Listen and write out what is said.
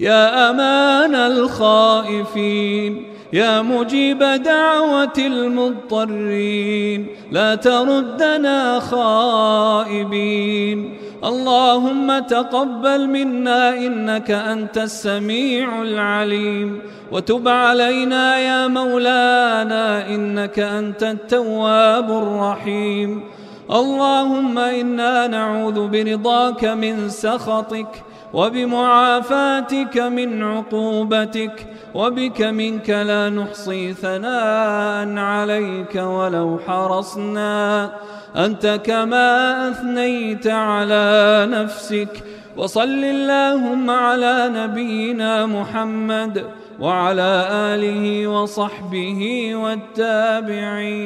يا أمان الخائفين يا مجيب دعوة المضطرين لا تردنا خائبين. اللهم تقبل منا إنك أنت السميع العليم. وتب علينا يا مولانا إنك أنت التواب الرحيم. اللهم إنا نعوذ برضاك من سخطك وبمعافاتك من عقوبتك وبك منك لا نحصي ثناء عليك ولو حرصنا. أنت كما أثنيت على نفسك وصل اللهم على نبينا محمد وعلى آله وصحبه والتابعين.